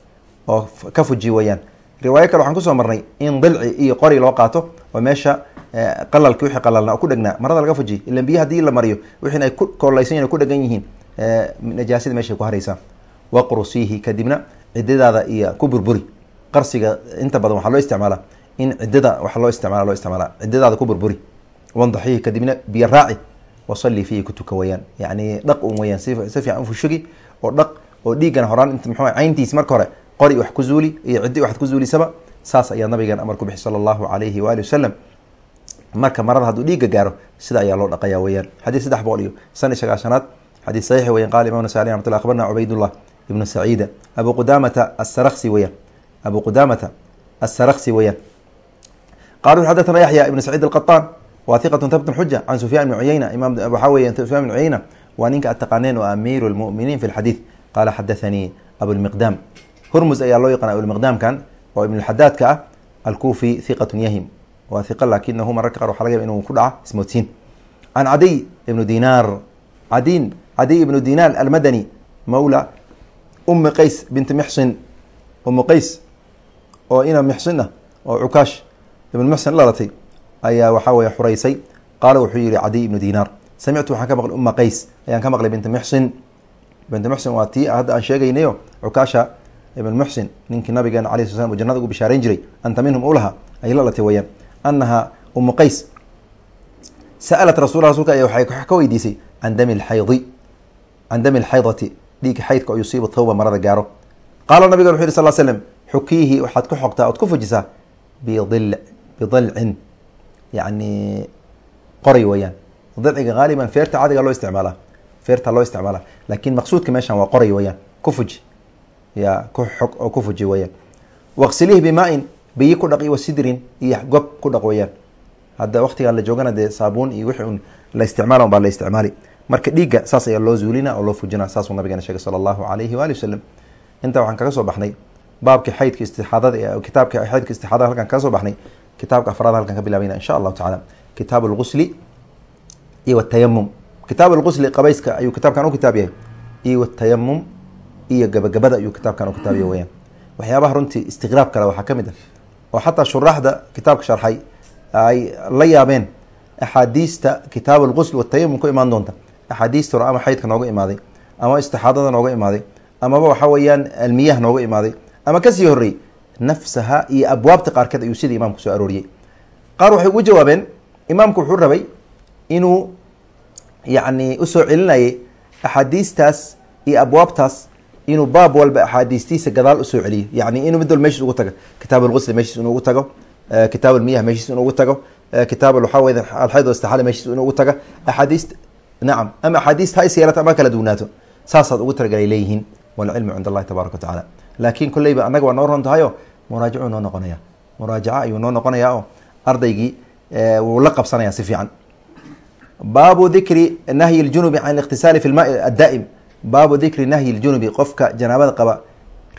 oo ka fuji weeyaan riwaayo kale waxaan ku soo marnay in dilci iyo qori loo qaato oo meesha qalalki wixii qalalna oo ku dhegnaa marada laga fujiy ilan biyo haddii la mariyo wixiin ay ku kooleysan yihiin ku dhegan yihiin najaasada meeshay ku haraysaa. Waqrusiihi kadibna ciddadaada iyo ku burburi. Qarsiga inta badan waxaa loo isticmaalaa in ciddada waxa loo isticmaala loo isticmaalaa ciddadaada ku burburi. Wandaxiihi kadibna biyo raaci. Wasalli fiihi ku yacni dhaq un weyaan si fiican ufushugi oo dhaq oo dhiiggana horaan int muxuu cayntiis marka hore qori wax ku zuuli iyo ciddi waxad ku zuulisaba saas ayaa nabigan amar ku bixi sala allahu alayhi waali wasalam marka marada hadduu dhiigga gaaro sida ayaa loo dhaqaya weyaan xadiis saddex boqol iyo iyo sagaashanaad xadiis saxiix weyan qala imam nasa alي ramat llah akhbarna cubaydullah ibnu saciida. Abu qudamata asaraksi weyaan abu qudamata asaraksi weyaan qalu xadathana yaxya ibn saciid alqaطaan wa hiqat thabtun xuja can sufyan ibni cuyeyna imaam waxaa weya sufyan ibn cuyeyna waa ninka ataqaaneen oo amiiru lmuminiin fi lxadiid qaala xadathanii abulmiqdaam hurmus ayaa loo yaqaana abulmiqdaamkan oo ibnulxadaadka ah alkufi hiqatun yahim waa hiqa laakinahu mararka qaar waxa laga yaba inuu ku dhaca ismoodsiin can cadiy ibnu dinaar cadin cadiy ibnu dinaar almadani mawla umi qays binti mixsin umu qays oo ina mixsin ah oo cukaash ibnu mixsin dhalatay ayaa waxaa weye xureysay qaala wuxuu yihi cadiy ibnu dinaar samictu waxaan ka maqlay uma qays ayaan ka maqlay binti muxsin binti muxsin waa tii hadda aan sheegaynayo cukaasha ibn muxsin ninkii nabigeena alay sl slam uu jannada ugu bishaareyn jiray anta minhum ulaha ay la latay weyaan anaha umu qays sa'alat rasul rasulka ay waxay ka weydiisay can dami lxaydi can dami lxaydati dhiigga xaydka oo yusiibu thawba marada gaaro. Qaala nabiga wuxu yhi sal slm xukiihi waxaad ku xogtaa ood ku fujisaa bidil bidilcin yani qoray weyaan dilciga haaliban feerta cadiga loo isticmaalaa feerta loo isticmaala laakiin maqsuudka meeshan waa qoray weyaan ku fuji ya oo ku fuji weyaan waqsilihi bimaa-in biyi ku dhaq iyo wasidrin iyo gob ku dhaq weyaan hadda waktigaan la joogana dee saabuun iyo wixii un isticmaala marka dhiigga saas ayaa loo zuulina oo loo fujina saasuu nabigeena sheegay sala allahu alayhi waali wasalam intaa waxaan kaga soo baxnay baabkii xaydka istixaadada kitaabka xaydka istixaadada halkan kaga soo baxnay kitaabka afraad halkan ka bilaabayna insha allahu tacala kitaab lgusli iyo watayamum kitaab lgusli qabayska ayuu kitaabkan u kitaab yahay. Iyo watayamum iyo gabagabada ayuu kitaabkan u kitaab weyaan waxyaabaha runtii istiqraab kale waxaa ka mid ah. Oo xataa shuraaxda kitaabka sharxay ay la yaabeen axaadiista kitaab lgusl watayamum ku imaan doonta. Axaadiista hore ama xaydka nooga imaaday ama istixaadada nooga imaaday amaba waxa weeyaan almiyah nooga imaaday ama ka sii horreeyey nafsaha iyo abwaabta qaarkeed ayuu sida imaamku soo arooriyey. Qaar waxay ugu jawaabeen imaamku wuxuu rabay inuu yacni u soo celinayay axaadiistaas iyo abwaabtaas inuu baab walba axaadiistiisa gadaal u soo celiyo. Yani inuu mid walba meshiis ugu tago. Kitaab algusli meshiis inuu ugu tago. Kitaab almiyah meshiis inuu ugu tago. Kitaab waxaa wey alxayd istiaala meshiis inuu ugu tago. Axaadiist nacam ama axaadiista ha is yeelato ama kala duwanaato. Saasaad ugu talagalay leeyihiin. Walcilmu cind allahi tabaaraka wa laakin kolleyba annaga waa noo ron tahayo muraajacu noo noqonaya. Muraajaca ayuu noo noqonaya oo ardaygii la qabsanaya si fiican. Baabu dikri nahyi ljunubi can اliqtisaali fi lma addaa'im. Baabu dikri nahyi ljunubi qofka janaabada qaba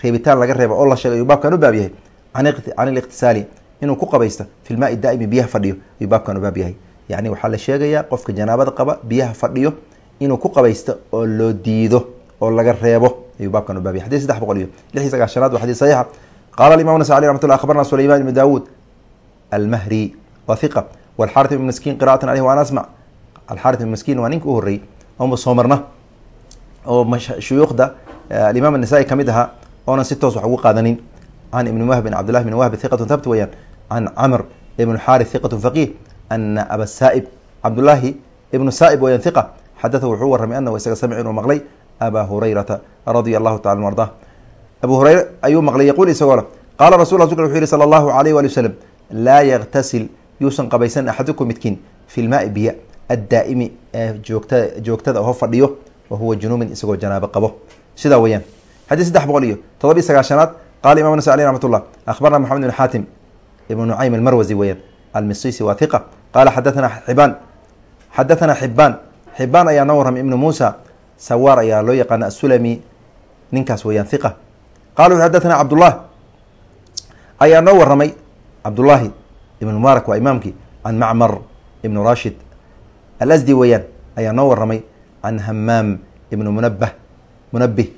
reebitaan laga reeba oo la sheegay ayuu baabkan u baab yahay. Can اliqtisaali inuu ku qabaysto fi lmaai daa'imi biyaha fadhiyo ayuu baabkan u baab yahay. Yani waxaa la sheegayaa qofka janaabada qaba biyaha fadhiyo inuu ku qabaysto oo loo diido oo laga reebo ayuu baabkan u baab yahay. Xadis saddex boqol iyo lix iyo sagaashanaad waa xadis saxiixa qala imam nasai alي ramat llah akhbarna sulayman ibn dawud almahri wa hiqa wاlxarit ibn maskiin qira'atan aleyh waan asmac alxarit ibn maskiin waa ninka u horreeyey oonba soo marna oo shuyuukhda alimaam anasai ka mid ahaa oonan si toos wax ugu qaadanin can ibni wahb bin cabdillahi bn wahb hiqatu thabt weyaan can camr ibn xarit hiqatu faqih ana aba saa'ib cabdullaahi ibnu saa'ib weyaan hiqa xadatha wuxuu warramay anahu isaga samic inuu maqlay aba hurayrata radia allahu tacala an ardah abu hureyre ayuu maqlay yaquul isagoo le qaala rasul rasulka wuxu yihi sala allahu alayh wali wasalam laa yaktasil yuusan qabaysan axadukum midkiin fi lmaai biya addaa'imi ee joogta joogtada ho fadhiyo wa huwa junuubin isagoo janaabo qabo. Sidaa weyaan xadis saddex boqol iyo todobiy sagaashanaad qala imam nasa aleh raxmat ullah akhbarna maxamed bin xaatim ibnu nucaym almarwazi weyaan almisisi waa hiqa qaala xadathana xibaan xadathana xibaan xibaan ayaa noo warramay ibnu muusa sawaar ayaa loo yaqaana asulami ninkaas weyaan hiqa qala wuxu xadathana cabdullah ayaa noo warramay cabdullaahi ibn mubaarak waa imaamkii can macmar ibnu rashid alasdi weeyaan ayaa noo warramay can hamaam ibnu munabah munabih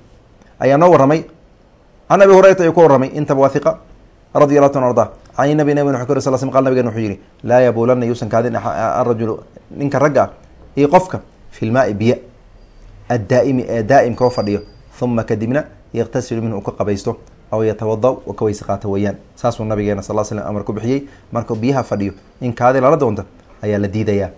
ayaa noo warramay can abi hurayrata ayuu ka warramay intaba waa hiqa radi allahu ta arda can nabi nabig wxu ka sl qal nabigen wuxuu yihi laa yabuulanna yuusan kaadin arajulu ninka ragga ah iyo qofka fi lmaai biya addaa'imi ee daa'imka oo fadhiyo huma kadibna yaktasilu minhu uu ka qabaysto aw yatawada u ka weyse qaato weeyaan. Saasuu nabigeena sal l slam amar ku bixiyey. Markuu biyaha fadhiyo in kaadi lala doonto ayaa la diidayaa.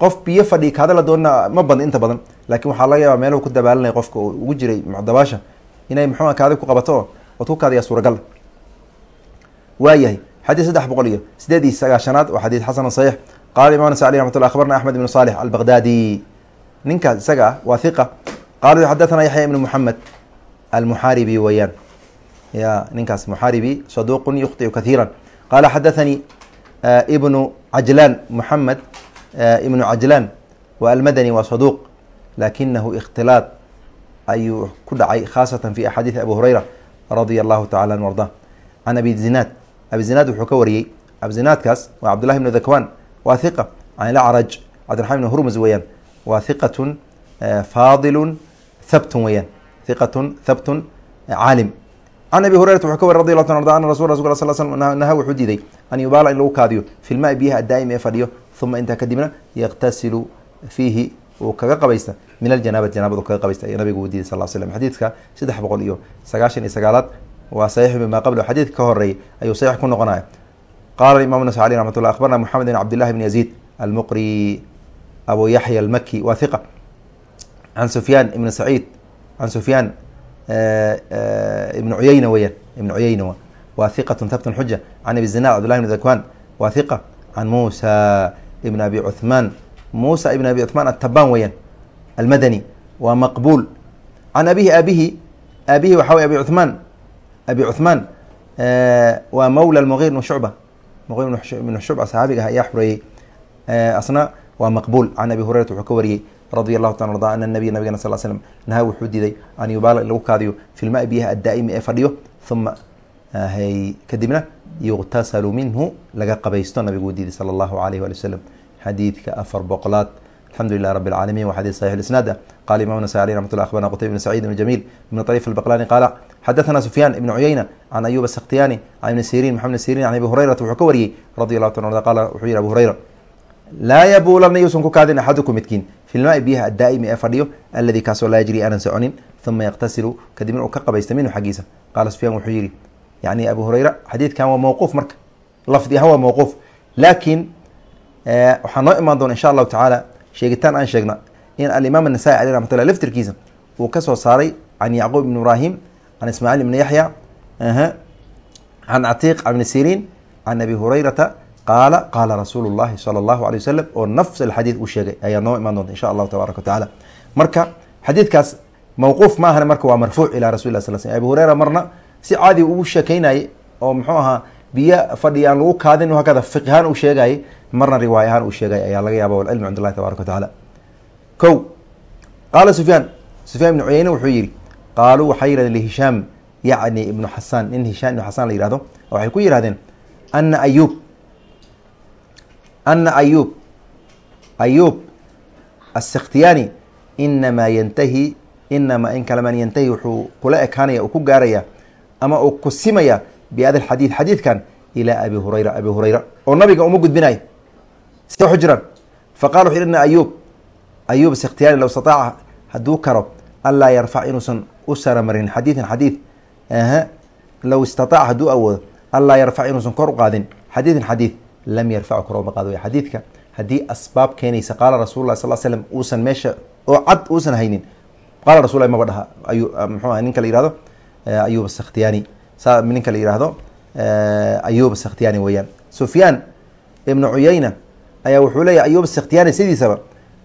Qof biyo fadhiya kaadi la doonna ma badna inta badan. Laakiin waxaa laga yaabaa meeluhu ku dabaalanaya qofka uu ugu jiray dabaasha inay muxua kaadi ku qabato? Oo ood ku kaadiyaa suuragal. Waayahay xadiis saddex boqol iyo sideed iyo sagaashanaad waa xadiis xasan saxiix. Qala imam nasa aleh ramat llah akhbarna axmed ibnu salix albaqdaadi ninkaas isaga ah waa hiqa qala xadathana yaxya ibnu muxamed almuxaaribi weeyaan. Ya ninkaas muxaaribi saduqun yukhtiu kathiira qala xadathanii ibnu cajlaan muxamed ibnu cajlaan wa almadani waa saduuq. Lakinahu ikhtilaad ayuu ku dhacay khaasatan fi axaadiidi abi hurayra radia allahu tacala an arda can abi zinaad abizinaad wuxuu ka wariyey abizinaadkaas waa cabdullahi bnu dakwan waa hiqa can ilacraj cabdiraxman bn hurmus weeyaan waa hiqatun faadilun thabtun weeyaan hiqatun thabtun caalim can abi hurayrata wuxuu ka wari radi ta arda ana rasul rasul sal sl naha wuxuu diiday an yubaala in lagu kaadiyo fi lmaai biyaha addaa'im ee fadhiyo uma intaa kadibna yaqtasilu fiihi uu kaga qabaysta min aljanaabati janaabadu kaga qabaysta ayaa nabigu uu diiday sal slam xadiidka saddex boqol iyo sagaashan iyo sagaalaad waa saxiix bima qabla xadiidka ka horeeyay ayuu saxiix ku noqonaya qala imam nas alي raxmat llah akhbarna moxamed bn cabdillahi bn yaziid almuqri abu yaxya almaki wa hiqa can sufyaan ibn saciid can sufyaan ibn cuyeyna weyaan ibn cuyeyna wa hiqat habtun xuja can abi zinad cabdillahi bn dakwan wa hiqa can musa ibn abi cuthmaan musa ibn abi cuthmaan atabaan weyaan almadani waa maqbuul can abihi aabihi aabihi waxa wey abi cuthmaan abi cuthmaan waa mawla muqir bn shucba muqir bn shucba saxaabiga ah ayaa xureeyey asna waa maqbuul can abi hurayrata wuxuu ka wariyey radi allahu ta arda ana nabiy nabigana sal slm nahaa wuxuu diiday an yubaala lagu kaadiyo fi lmaai biyaha addaa'imi ee fadhiyo uma hay kadibna yuqtasalu minhu laga qabaysto nabiguu diiday sala allahu alayh wali wasalam xadiidka afar boqolaad. Alxamdu lilah rabi alcaalamiin wa xadis saxix isnaad qala imam nasai aleh raxmat llah akhbarna qutayb ibn sacid ibn jamiil ibn طariif albaqlani qaala xadathana sufyaan ibn cuyeyna can ayub asaktiyani can ibni sirin maxamed sirin can abi hurayrata wuxuu ka wariyey radi allahu ta qala laa yabuulana yuusan ku kaadin axadukum midkiin fi lmaai biyaha addaa'imi ee fadhiyo alladii kaasoo laa yajri aanan soconin uma yaqtasilu kadibna uu ka qabaysta minhu xaggiisa qaala sufyaan wuxuu yihi yani abu hurayra xadiidkan waa mawquuf marka lafdi ahaan waa mawquuf laakiin waxaa noo imaan doona insha allahu tacaala sheegitaan aan sheegna in alimaam anasai aleh raxmat llah laftirkiisa uu ka soo saaray can yacquub ibn ibrahim can ismaaciil ibni yaxya can catiiq ibni siriin can abi hurayrata qaala qaala rasuulu llahi sala allahu alay wasalam oo nafs alxadiid uu sheegay. Ayaa noo imaan doonta insha allahu tabaaraka wa tacaala. Marka xadiidkaas mawquuf ma marka waa marfuuc ilaa rasul lah sal sl abi hureyra marna si caadi ugu sheekeynayay oo muxuu ahaa biyo fadhi aan lagu kaadin hakada fiqhaan uu sheegayay marna riwaay ahaan uu sheegay. Ayaa laga yaaba walcilmu cind allahi tabaraka wa tacaala. Ko qaala sufyaan sufyaan ibnu cuyeyne wuxuu yihi qaaluu waxay yihahdeen lihishaam yacni ibnu xasaan nin hishaam ibnu xasaan la yihahdo waxay ku yihahdeen ana ayuub ana ayuub ayuub asakhtiyaani inamaa yantahi inamaa in kalaman yantahi wuxuu kula ekaanaya uu ku gaaraya ama uu kusimaya biada xadiid xadiidkan ilaa abi hurayra abi hurayra oo nabiga uma gudbinayo se waxu jiraan faqala wuxu yhi ayuub ayuub sakhtiyaani low stataaca hadduu karo anlaa yarfac inuusan u saramarin xadiidan xadiid low istataaca hadduu awoodo anlaa yarfac inuusan kor u qaadin xadiidan xadiid lam yarfacu qaado way xadiidka. Haddii asbaab keenaysa qaala rasul lah sal slam uusan meesha oo cad uusan haynin qaala rasul maba dhaha ayu mxuu aha ninka la yihahdo ayub asakhtiyaani sa ninka la yihahdo ayub asakhtiyaani weeyaan. Sufyaan ibnu cuyeyna ayaa wuxuu leeyahy ayub asakhtiyaani sidiisaba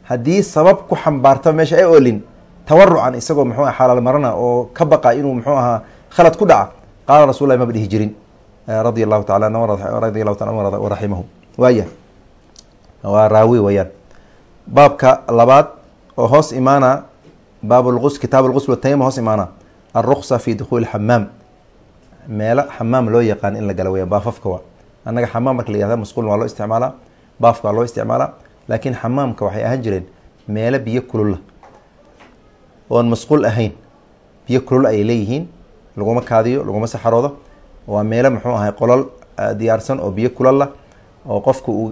haddii sabab ku xambaarta meesha ay olin tawarucan isagoo muxuu aha xalaal marana oo ka baqa inuu muxuu ahaa khalad ku dhaca qaala rasul lah maba dhihi jirin radi allahu taala radi allahu taala waraximahu waaya. Waa raawi weyaan baabka labaad oo hoos imaana baab lus kitaab watayma hoos imaana alruksa fi dukhuuli xamaam meelo xamaam loo yaqaan in la gala weyan baafafka waa. Annaga xamaam marka la yihahda masquulna waa loo isticmaalaa baafka waa loo isticmaalaa laakiin xamaamka waxay ahaan jireen meelo biyo kululla oon masquul ahayn biyo kulul ayay leeyihiin laguma kaadiyo laguma saxaroodo waa meelo muxuu ahay qolol diyaarsan oo biyo kulalla oo qofka uu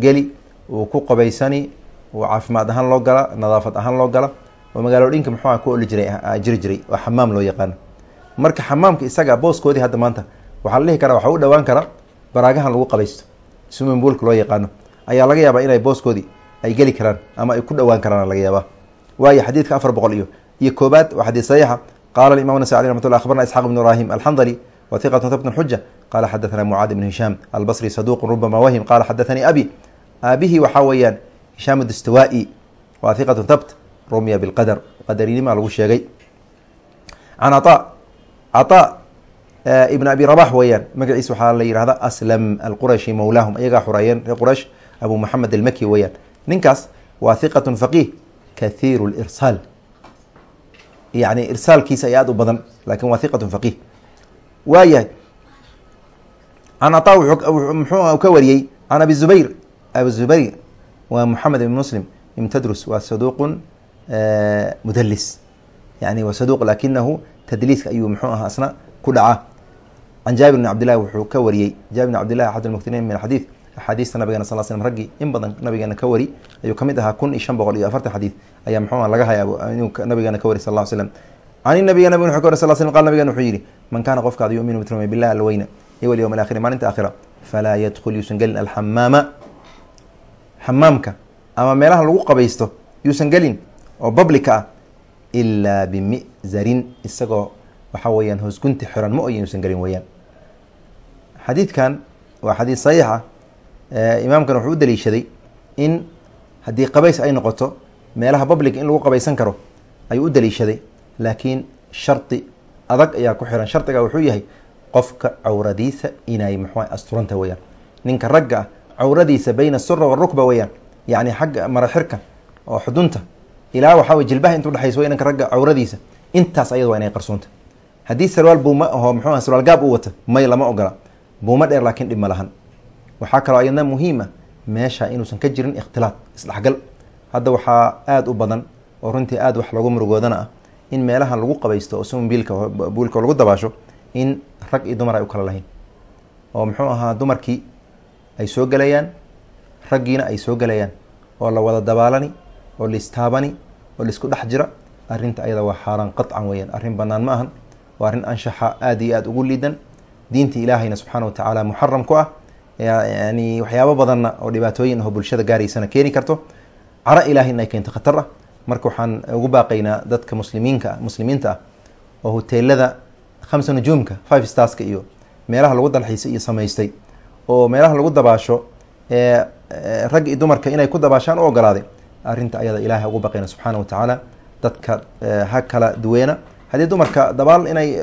geli uu ku qabaysani uu caafimaad ahaan loo gala nadaafad ahaan loo gala oo magaalooyinka muxuu aha ku oli jiray jiri jiray oo xamaam loo yaqaano marka xamaamka isaga booskoodii hadda maanta waxaa la dhihi karaa waxaa u dhawaan kara baraagahan lagu qabaysto sumimbuolka loo yaqaano. Ayaa laga yaabaa inay booskoodii ay geli karaan ama ay ku dhawaan karaan laga yaabaa. Waayo xadiidka afar boqol iyo iyo koobaad waa xadiid saxiixa. Qaala imam nasai aleh ramat llah akhbarna isxaaq ibn ibrahim alxandali whiqat habtn xuja qala xadathana mucaad ibn hishaam albasri saduq rubama wahim qala xadathanii abi aabihii waxaa weeyaan hishaam dastawai waa hiqatu thabt rumya bilqadar qadarinima lagu sheegay can caطa caطa ibn abi rabax weeyaan magaciis waxaa la yihahda aslam alqurashi mawlaahum iyagaa xureeyeen reer quraysh abu maxamed almaki weeyaan ninkaas waa hiqatu faqih kathiiru lirsaal yani irsaalkiisa ay aad u badan laakiin waa hiqatu faqih waayahay. Can ataa muxuu ka wariyey can abi zubayr. Abi zubayr waa moxamed ibn muslim ibn tadrus waa saduuqun mudlis yani waa saduuq lakinahu tadliiska ayuu muxuu aha asna ku dhacaa. Can jaabir bn cabdillahi wuxuu ka wariyey jaabir bn cabdillahi axad almuktiriin min xadiid axaadiista nabigena sal slm raggii in badan nabigeena ka wari ayuu ka mid ahaa kun iyo shan boqol iyo afartan xadiid ayaa muxuu laga haya inuu nabigeena ka wari sal ll slam can nabiga nabig wuxuu ka sal slam qal nabigen wuxuu yihi man kaana qofkaada yuminu mid rumay billahi alweyna iyo walyowm alaakhiri maalinta aakhira falaa yadkhul yuusan gelin alxamaama xamaamka ama meelaha lagu qabaysto yuusan gelin oo bablika ah ilaa bimizarin isagoo waxaa weyaan hoosgunti xiran ma oya yuusan gelin weyaan xadiidkan waa xadiid saxiixa imaamkan wuxuu u daliishaday in haddii qabays ay noqoto meelaha public in lagu qabaysan karo ayuu u daliishaday laakiin shardi adag ayaa ku xiran. Shardiga wuxuu yahay qofka cawradiisa inay muxua asturanta weyaan ninka ragga ah cawradiisa bayna sura warukba weyaan yacni xagga maraxirka oo xudunta ilaa waxaa wey jilbaha inta udhexaysa ninka ragga cawradiisa. Intaas ayada waa inay qarsoonta. Haddii sarwaal buuma aho muxuu ah sarwaal gaab u wata may lama ogola. Buuma dheer laakiin dhib ma waxaa kaloo ayadna muhiima meesha inuusan ka jirin ikhtilaad isdhexgal. Hadda waxaa aada u badan oo runtii aada wax loogu murugoodana ah in meelaha lagu qabaysto oo sum biilka buulka lagu dabaasho in rag iyo dumar ay u kala lahayn. Oo muxuu ahaa dumarkii ay soo gelayaan raggiina ay soo gelayaan oo la wada dabaalani oo laistaabani oo la isku dhex jira arrinta ayada waa xaaraan qaطcan weyaan arrin banaan ma ahan waa arrin anshaxa aada iyo aada ugu liidan. Diinta ilaahayna subxaana wa tacaala muxaram ku ah. Yani waxyaabo badanna oo dhibaatooyin aho bulshada gaaraysana keeni karto. Caro ilahay in ay keento khatar ah marka waxaan ugu baaqaynaa dadka muslimiinka muslimiinta ah oo hoteelada khamsa nujuumka five starska iyo meelaha lagu dalxiisay iyo samaystay oo meelaha lagu dabaasho rag iyo dumarka inay ku dabaashaan u ogolaaday arrinta ayada ilahay ugu baqayna subxaana wa tacaala dadka ha kala duweena. Haddii dumarka dabaal inay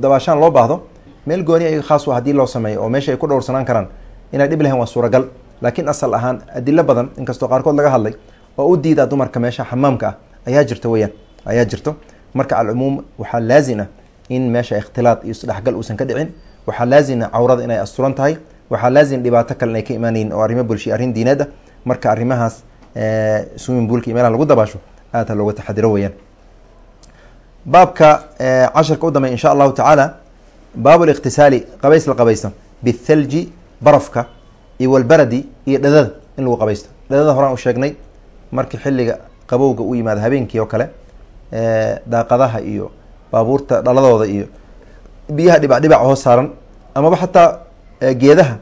dabaashaan loo baahdo meel gooni ay khaas haddii loo sameeyo oo meesha ay ku dhowrsanaan karaan inay dhib lahayn waa suuragal. Laakiin asal ahaan adilo badan inkastoo qaarkood laga hadlay oo u diidaa dumarka meesha xamaamka ah. Ayaa jirta weyaan ayaa jirto. Marka alcumuum waxaa laazim ah in meesha ikhtilaad iyo isdhexgal uusan ka dhicin. Waxaa laazima cawrada inay asturan tahay. Waxaa laazim dhibaato kale inay ka imaanayin oo arrimo bulshiya arrin diineed ah. Marka arrimahaas swimming poolka iyo meelaha lagu dabaasho aad ha looga taxadiro weyaan baabka casharka u dambeya insha allahu tacaala baab likhtisaali qabays la qabaysto. Bithalji barafka iyo walbaradi iyo dhadada in lagu qabaysto. Dhadada horaan u sheegnay markii xilliga qabowga u yimaado habeenkii oo kale daaqadaha iyo baabuurta dhaladooda iyo biyaha dhibac dhibac hoos saaran amaba xataa geedaha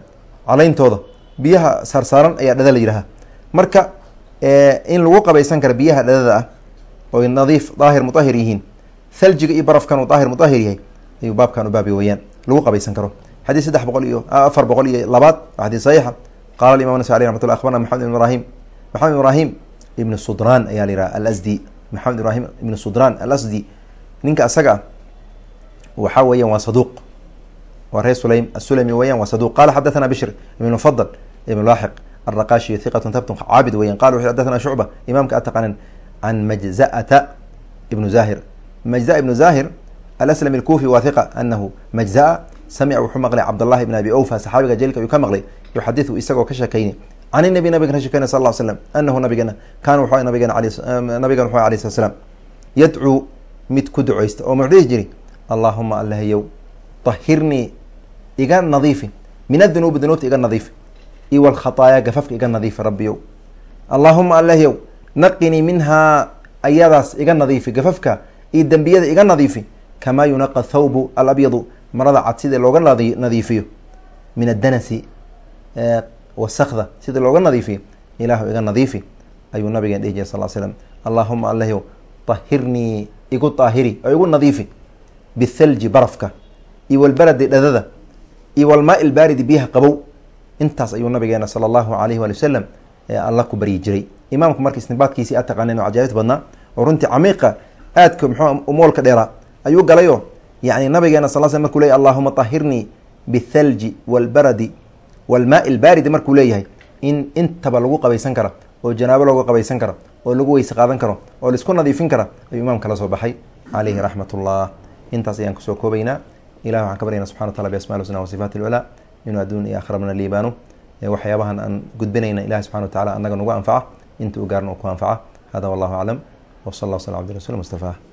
caleyntooda biyaha saarsaaran ayaa dhada la yidhaha marka in lagu qabaysan karo biyaha dhadada ah oy nadiif daahir mutahir yihiin thaljiga iyo barafkan uu daahir mutahir yahay ayuu baabkan u baabi weyaan lagu qabaysan karo. Xadiis saddex boqol iyo afar boqol iyo labaad waa xadiis saxiixa qala imam nasai aleh ramat llah abarna maxamed ibn ibrahim maxamed ibrahim ibn sudran ayaa la yidhaha alasdi maxamed ibrahim ibn sudran alasdi ninka asaga ah waxaa weeyaan waa saduuq. Waa reer sulaym asulami weyan waa saduq qala xadathana bishr ibn mufadal ibn laaxiq alraqashi hiqatun thabtun caabid weyan qala wuxu xadathana shucba. Imaamka ataqanan can majza'ata ibnu zahir. Majza ibnu zahir alslami alkufi waa anahu majza'a samica wuxuu maqlay cabdallahi ibn abi awfa saxaabiga jaliilka ayuu ka maqlay. Yuxadiu isagoo ka sheekayni can inabi nabigan ka shekeyna sal l slam anahu nabigana kaana wuxuu nabigeena nabigan wuxu alayh slat slam yadcuu mid ku duceysta oo muxuu dhihi jiri allaahuma allahayow tahirnii iga nadiifi min adunuubi dunuubta iga nadiifi iyo walkhataaya gafafka iga nadiifi rabbiyow allaahuma allahayow naqinii minhaa ayadaas iga nadiifi gafafka iyo dembiyada iga nadiifi kamaa yunaqa thawbu alabyadu marada cad sida looga nadi nadiifiyo min addanasi wasakda sida looga nadiifiyo ilaahu iga nadiifi ayuu nabigeen dhihi jira sal slam allaahuma allahayow tahirnii igu daahiri oo igu nadiifi bithalji barafka iyo walbaradi dhadada iyo walmaai lbaaridi biyaha qabow. Intaas ayuu nabigeena sala allahu alayhi waali wasalam alla ku baryi jiray. Imaamku marka istinbaadkiisii aad taqaaneen oo cajaa'ibta badnaa oo runtii camiiqa aadka muxuu umoolka dheeraa ayuu galayoo yani nabigeena sal sl markuu leyahy allahuma tahirnii bithalji walbaradi walmaai lbaaridi markuu leeyahay in intaba lagu qabaysan kara oo janaabo looga qabaysan kara oo lagu weyse qaadan karo oo la isku nadiifin kara ayuu imaamka la soo baxay calayhi raxmat ullah intaas ayaan ku soo koobaynaa ilahi waxaan ka baryana subxana wa tacala biasmail husna wa sifaati inuu adduun iyo akhrabna liibaano waxyaabahan aan gudbinayna ilahi subxana wa tacala annaga nagu anfaca inta u gaarna u ku anfaca hada wallahu aclam wsal allah sl abdi rasul